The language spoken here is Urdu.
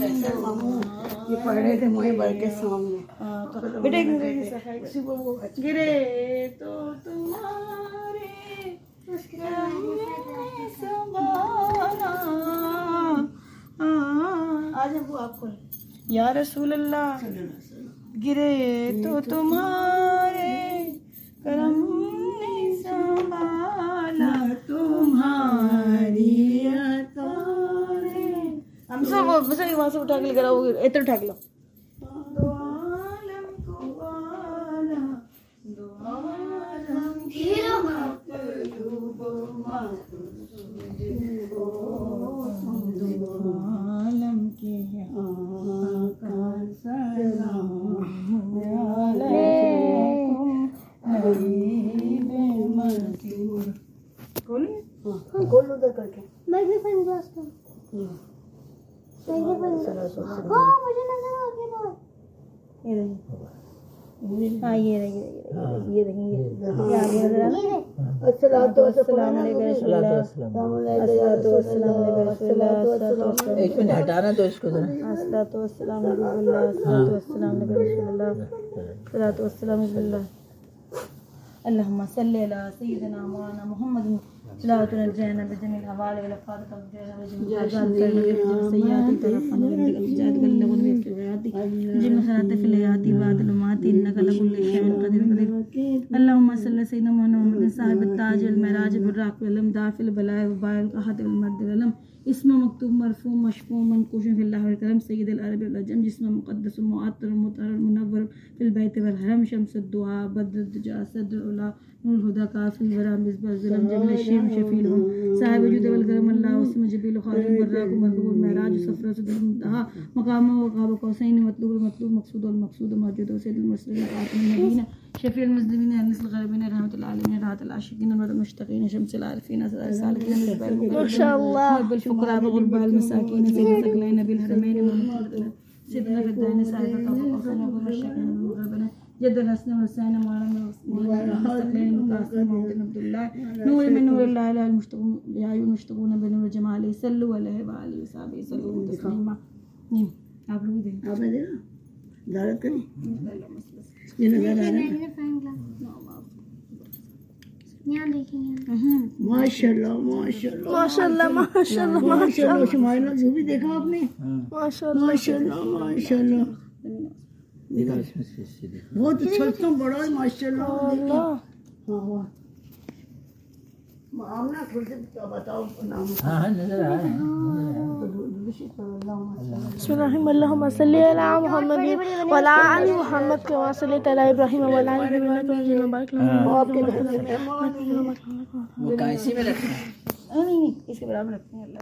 یہ پڑھ رہے تھے موئے بڑھ کے سامنے۔ بیٹا، ایک وہ گرے تو تمہارے آج ابو آپ کو یا رسول اللہ، گرے تو تمہارے کرم نے سنبھالا۔ سب بس وہاں سے اٹھا کے لے کر آؤ، ادھر اٹھا کے لو عالم کے کر کے میگنیفائنگ ہاں۔ یہ یہ اللہ ایک منٹ ہٹانا تو اس کو علیکم اللہ اللہ مولانا محمد صلوات الجنة بجميع وجميع السيئات ترفعنا بك الجاد بلغ من الخيرات جميع خيرات في الحياة بعد الممات انك لكل شيء قدير قدير. اللهم صل سيدنا محمد صاحب التاج والمعراج بالراق واللم دافع البلاء والباء والقحط والمرد واللم اسم مكتوب مرفوع مشفوع منقوش في الله والكرم. سيد العرب والعجم جسم مقدس معطر مطهر منور في البيت والحرم. شمس الدعاء بدر الدجى صدر الأولى نور الهدى كافي الورى مصباح الظلم جميل الشيم شفيلهم صاحب وجود والكرم الله واسم جبريل خالد براك مركوب المعراج صفر صدر المنتهى مقامه وقاب قوسين مطلوب المطلوب مقصود والمقصود موجود وسيد المرسلين خاتم النبيين شفيع المسلمين الناس الغالبين رحمة العالمين راحة العاشقين المرء المشتقين شمس العارفين سر السالكين ما شاء الله بالفقراء والغرباء المساكين سيد الثقلين نبي الحرمين سيدنا في الدين صاحب الطاقة جد الحسن محمد عبد الله نور من نور الله لا أيها المشتقون بنور جماله صلوا عليه وآله وصحبه وسلم تسليما نعم آپ لوگ دیں آپ نے دیکھا؟ زیارت کریں یہ نظر آ رہا ہے۔ ماشاء اللہ ماشاء اللہ ماشاء اللہ ماشاء اللہ ماشاء اللہ شمائل جو بھی دیکھا آپ نے؟ ماشاء اللہ ماشاء اللہ ماشاء اللہ۔ بہت اچھا اتنا بڑا ہے ماشاء ہاں بتاؤ نام ہاں ہاں نظر آ رہا ہے بسم محمد محمد کے وہ کیسی میں رکھنا ہے اس کے برابر رکھتے ہیں اللہ